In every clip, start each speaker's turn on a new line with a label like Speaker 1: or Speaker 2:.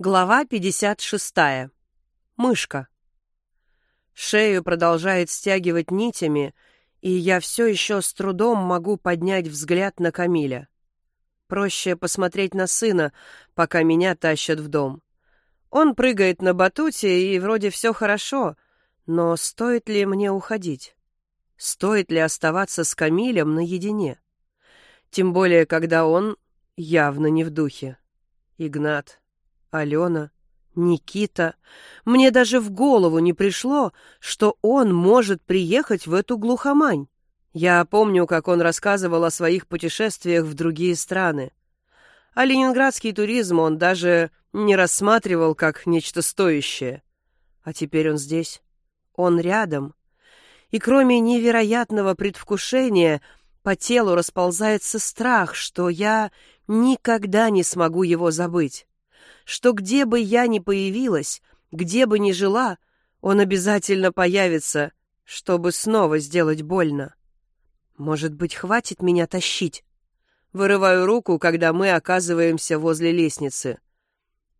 Speaker 1: Глава 56. Мышка. Шею продолжает стягивать нитями, и я все еще с трудом могу поднять взгляд на Камиля. Проще посмотреть на сына, пока меня тащат в дом. Он прыгает на батуте, и вроде все хорошо, но стоит ли мне уходить? Стоит ли оставаться с Камилем наедине? Тем более, когда он явно не в духе. Игнат. Алена, Никита. Мне даже в голову не пришло, что он может приехать в эту глухомань. Я помню, как он рассказывал о своих путешествиях в другие страны. А ленинградский туризм он даже не рассматривал как нечто стоящее. А теперь он здесь. Он рядом. И кроме невероятного предвкушения, по телу расползается страх, что я никогда не смогу его забыть что где бы я ни появилась, где бы ни жила, он обязательно появится, чтобы снова сделать больно. Может быть, хватит меня тащить? Вырываю руку, когда мы оказываемся возле лестницы.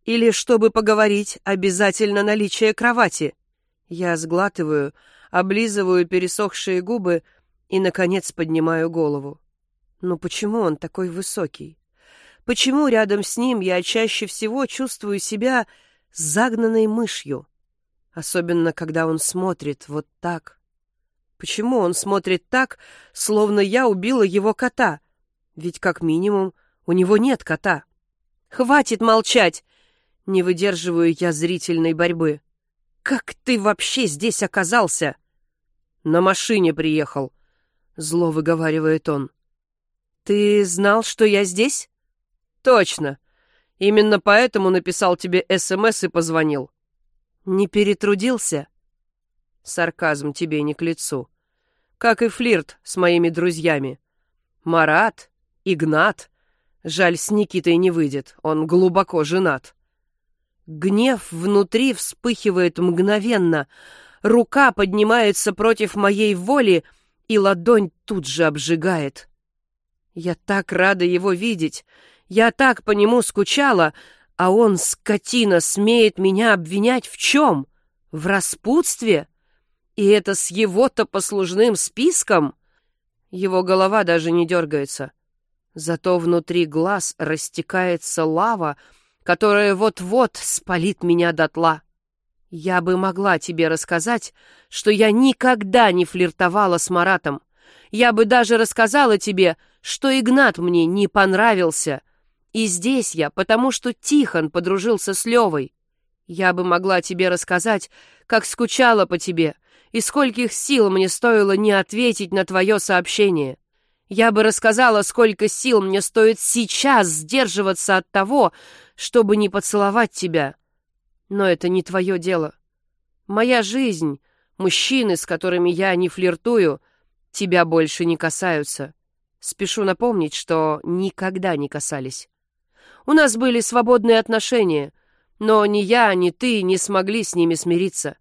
Speaker 1: Или, чтобы поговорить, обязательно наличие кровати. Я сглатываю, облизываю пересохшие губы и, наконец, поднимаю голову. Ну почему он такой высокий? Почему рядом с ним я чаще всего чувствую себя загнанной мышью? Особенно, когда он смотрит вот так. Почему он смотрит так, словно я убила его кота? Ведь, как минимум, у него нет кота. Хватит молчать! Не выдерживаю я зрительной борьбы. Как ты вообще здесь оказался? На машине приехал. Зло выговаривает он. Ты знал, что я здесь? Точно. Именно поэтому написал тебе СМС и позвонил. Не перетрудился? Сарказм тебе не к лицу. Как и флирт с моими друзьями. Марат, Игнат. Жаль, с Никитой не выйдет, он глубоко женат. Гнев внутри вспыхивает мгновенно. Рука поднимается против моей воли, и ладонь тут же обжигает. Я так рада его видеть. Я так по нему скучала, а он, скотина, смеет меня обвинять в чем? В распутстве? И это с его-то послужным списком? Его голова даже не дергается. Зато внутри глаз растекается лава, которая вот-вот спалит меня дотла. Я бы могла тебе рассказать, что я никогда не флиртовала с Маратом. Я бы даже рассказала тебе, что Игнат мне не понравился, и здесь я, потому что Тихон подружился с Левой. Я бы могла тебе рассказать, как скучала по тебе, и скольких сил мне стоило не ответить на твое сообщение. Я бы рассказала, сколько сил мне стоит сейчас сдерживаться от того, чтобы не поцеловать тебя. Но это не твое дело. Моя жизнь, мужчины, с которыми я не флиртую, тебя больше не касаются. Спешу напомнить, что никогда не касались. У нас были свободные отношения, но ни я, ни ты не смогли с ними смириться.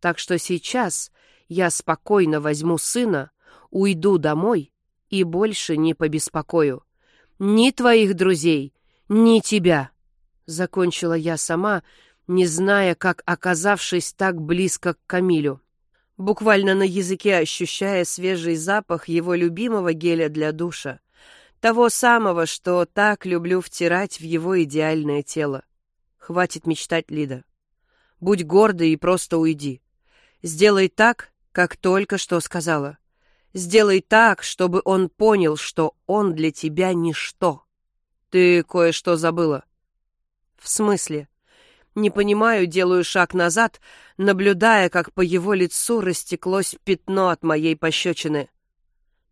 Speaker 1: Так что сейчас я спокойно возьму сына, уйду домой и больше не побеспокою. Ни твоих друзей, ни тебя. Закончила я сама, не зная, как оказавшись так близко к Камилю. Буквально на языке ощущая свежий запах его любимого геля для душа. Того самого, что так люблю втирать в его идеальное тело. Хватит мечтать, Лида. Будь гордой и просто уйди. Сделай так, как только что сказала. Сделай так, чтобы он понял, что он для тебя ничто. Ты кое-что забыла. В смысле? Не понимаю, делаю шаг назад, наблюдая, как по его лицу растеклось пятно от моей пощечины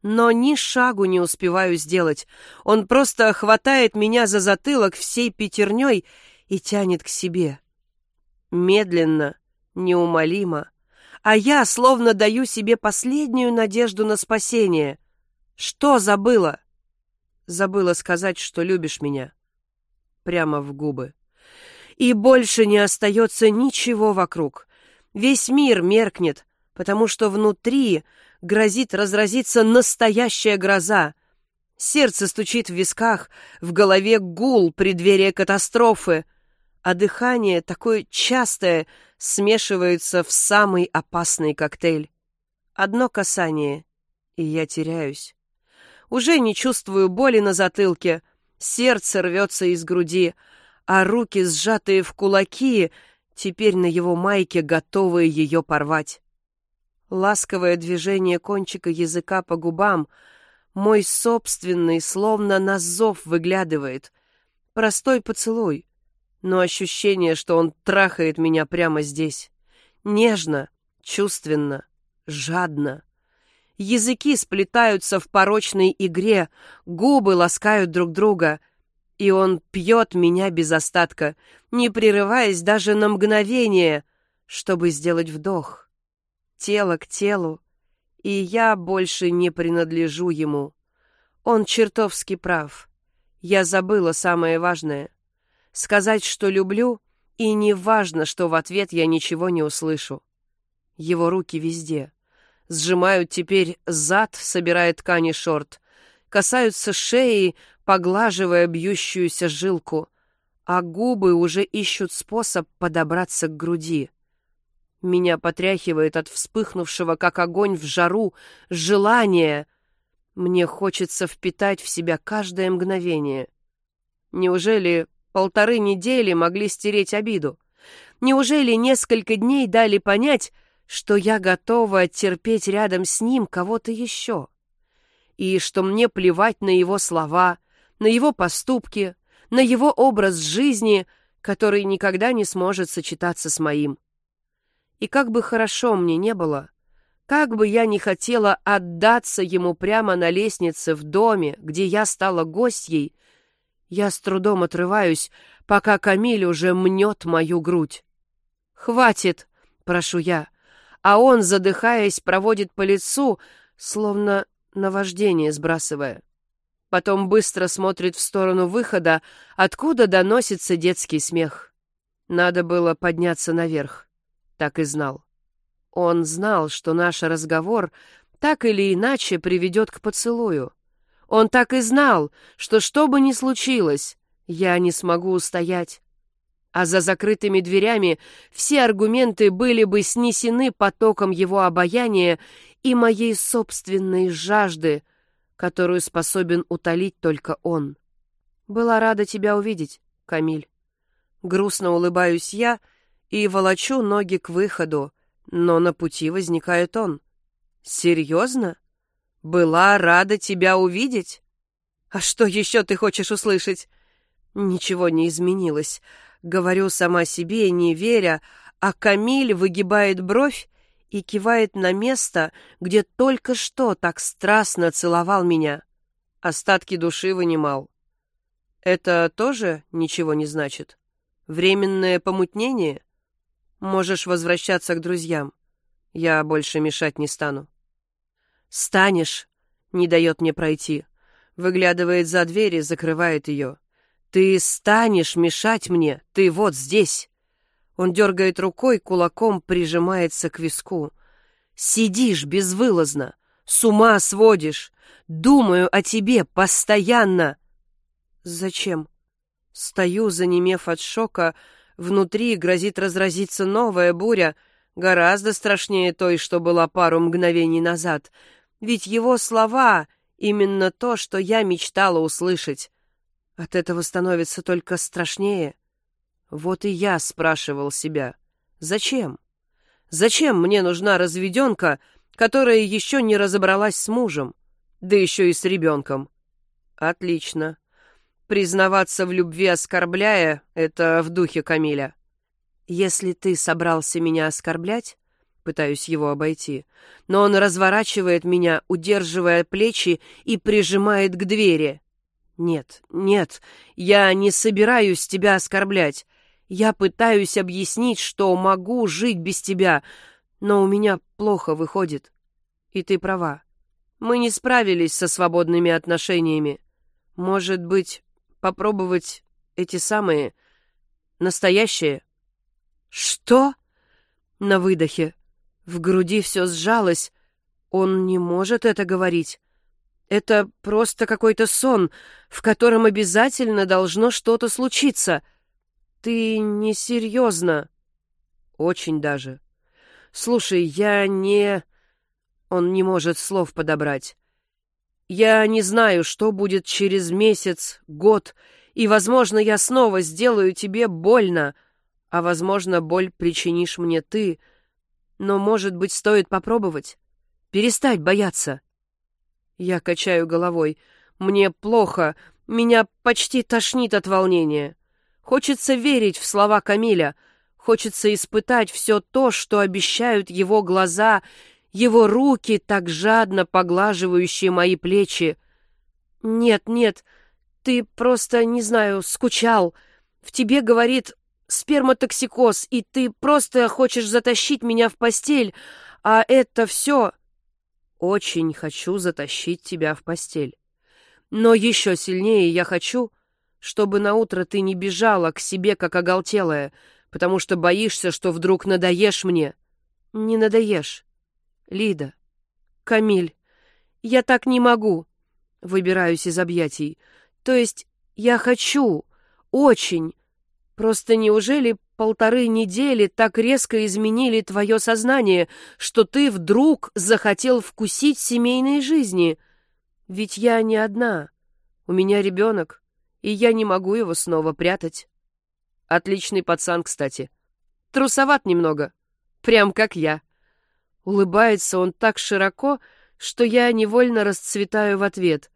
Speaker 1: но ни шагу не успеваю сделать. Он просто хватает меня за затылок всей пятерней и тянет к себе. Медленно, неумолимо. А я словно даю себе последнюю надежду на спасение. Что забыла? Забыла сказать, что любишь меня. Прямо в губы. И больше не остается ничего вокруг. Весь мир меркнет, потому что внутри грозит разразиться настоящая гроза. Сердце стучит в висках, в голове гул преддверия катастрофы. а дыхание такое частое смешивается в самый опасный коктейль. Одно касание, и я теряюсь. Уже не чувствую боли на затылке, сердце рвется из груди, а руки, сжатые в кулаки, теперь на его майке, готовые ее порвать. Ласковое движение кончика языка по губам, мой собственный, словно на зов выглядывает. Простой поцелуй, но ощущение, что он трахает меня прямо здесь. Нежно, чувственно, жадно. Языки сплетаются в порочной игре, губы ласкают друг друга, и он пьет меня без остатка, не прерываясь даже на мгновение, чтобы сделать вдох тело к телу, и я больше не принадлежу ему. Он чертовски прав. Я забыла самое важное. Сказать, что люблю, и не важно, что в ответ я ничего не услышу. Его руки везде. Сжимают теперь зад, собирая ткани шорт. Касаются шеи, поглаживая бьющуюся жилку. А губы уже ищут способ подобраться к груди. Меня потряхивает от вспыхнувшего, как огонь в жару, желания. Мне хочется впитать в себя каждое мгновение. Неужели полторы недели могли стереть обиду? Неужели несколько дней дали понять, что я готова терпеть рядом с ним кого-то еще? И что мне плевать на его слова, на его поступки, на его образ жизни, который никогда не сможет сочетаться с моим. И как бы хорошо мне не было, как бы я не хотела отдаться ему прямо на лестнице в доме, где я стала гостьей, я с трудом отрываюсь, пока Камиль уже мнет мою грудь. «Хватит!» — прошу я, а он, задыхаясь, проводит по лицу, словно наваждение сбрасывая. Потом быстро смотрит в сторону выхода, откуда доносится детский смех. Надо было подняться наверх так и знал. Он знал, что наш разговор так или иначе приведет к поцелую. Он так и знал, что что бы ни случилось, я не смогу устоять. А за закрытыми дверями все аргументы были бы снесены потоком его обаяния и моей собственной жажды, которую способен утолить только он. Была рада тебя увидеть, Камиль. Грустно улыбаюсь я — и волочу ноги к выходу, но на пути возникает он. «Серьезно? Была рада тебя увидеть? А что еще ты хочешь услышать?» Ничего не изменилось. Говорю сама себе, не веря, а Камиль выгибает бровь и кивает на место, где только что так страстно целовал меня. Остатки души вынимал. Это тоже ничего не значит? Временное помутнение? Можешь возвращаться к друзьям. Я больше мешать не стану. Станешь, не дает мне пройти. Выглядывает за дверь и закрывает ее. Ты станешь мешать мне, ты вот здесь. Он дергает рукой, кулаком прижимается к виску. Сидишь безвылазно, с ума сводишь. Думаю о тебе постоянно. Зачем? Стою, занемев от шока, Внутри грозит разразиться новая буря, гораздо страшнее той, что была пару мгновений назад. Ведь его слова — именно то, что я мечтала услышать. От этого становится только страшнее. Вот и я спрашивал себя, зачем? Зачем мне нужна разведенка, которая еще не разобралась с мужем, да еще и с ребенком? Отлично. Признаваться в любви оскорбляя — это в духе Камиля. Если ты собрался меня оскорблять, пытаюсь его обойти, но он разворачивает меня, удерживая плечи и прижимает к двери. Нет, нет, я не собираюсь тебя оскорблять. Я пытаюсь объяснить, что могу жить без тебя, но у меня плохо выходит. И ты права. Мы не справились со свободными отношениями. Может быть, попробовать эти самые настоящие. Что? На выдохе. В груди все сжалось. Он не может это говорить. Это просто какой-то сон, в котором обязательно должно что-то случиться. Ты несерьезно. Очень даже. Слушай, я не... Он не может слов подобрать. Я не знаю, что будет через месяц, год, и, возможно, я снова сделаю тебе больно, а, возможно, боль причинишь мне ты. Но, может быть, стоит попробовать? Перестать бояться. Я качаю головой. Мне плохо, меня почти тошнит от волнения. Хочется верить в слова Камиля, хочется испытать все то, что обещают его глаза, его руки, так жадно поглаживающие мои плечи. Нет, нет, ты просто, не знаю, скучал. В тебе, говорит, сперматоксикоз, и ты просто хочешь затащить меня в постель, а это все... Очень хочу затащить тебя в постель. Но еще сильнее я хочу, чтобы на утро ты не бежала к себе, как оголтелая, потому что боишься, что вдруг надоешь мне. Не надоешь. Лида. Камиль. Я так не могу. Выбираюсь из объятий. То есть я хочу. Очень. Просто неужели полторы недели так резко изменили твое сознание, что ты вдруг захотел вкусить семейной жизни? Ведь я не одна. У меня ребенок, и я не могу его снова прятать. Отличный пацан, кстати. Трусоват немного. Прям как я. Улыбается он так широко, что я невольно расцветаю в ответ.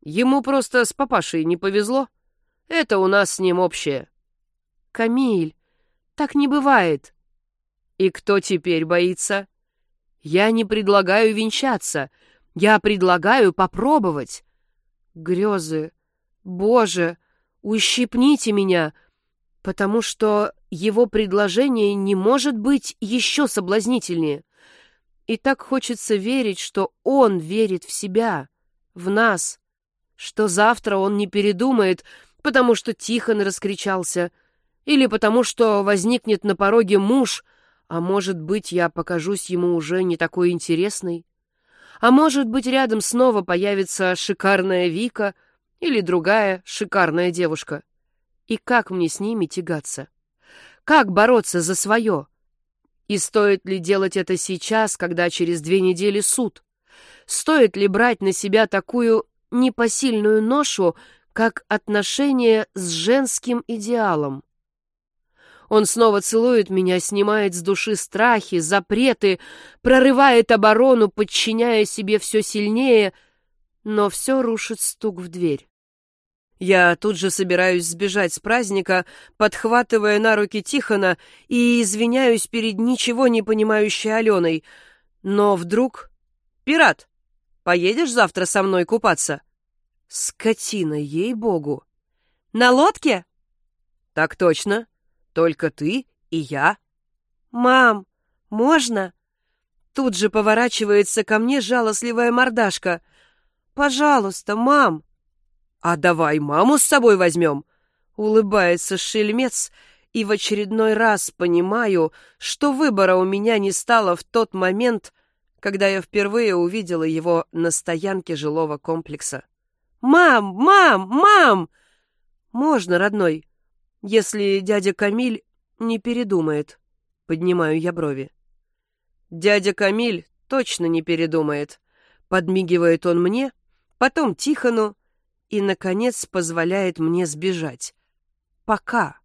Speaker 1: Ему просто с папашей не повезло. Это у нас с ним общее. Камиль, так не бывает. И кто теперь боится? Я не предлагаю венчаться. Я предлагаю попробовать. Грезы. Боже, ущипните меня, потому что его предложение не может быть еще соблазнительнее. И так хочется верить, что он верит в себя, в нас, что завтра он не передумает, потому что Тихон раскричался, или потому что возникнет на пороге муж, а может быть, я покажусь ему уже не такой интересной. А может быть, рядом снова появится шикарная Вика или другая шикарная девушка. И как мне с ними тягаться? Как бороться за свое? И стоит ли делать это сейчас, когда через две недели суд? Стоит ли брать на себя такую непосильную ношу, как отношение с женским идеалом? Он снова целует меня, снимает с души страхи, запреты, прорывает оборону, подчиняя себе все сильнее, но все рушит стук в дверь. Я тут же собираюсь сбежать с праздника, подхватывая на руки Тихона и извиняюсь перед ничего не понимающей Аленой. Но вдруг... «Пират, поедешь завтра со мной купаться?» «Скотина, ей-богу!» «На лодке?» «Так точно. Только ты и я». «Мам, можно?» Тут же поворачивается ко мне жалостливая мордашка. «Пожалуйста, мам!» «А давай маму с собой возьмем!» Улыбается шельмец, и в очередной раз понимаю, что выбора у меня не стало в тот момент, когда я впервые увидела его на стоянке жилого комплекса. «Мам! Мам! Мам!» «Можно, родной, если дядя Камиль не передумает», — поднимаю я брови. «Дядя Камиль точно не передумает», — подмигивает он мне, потом Тихону, и, наконец, позволяет мне сбежать. Пока.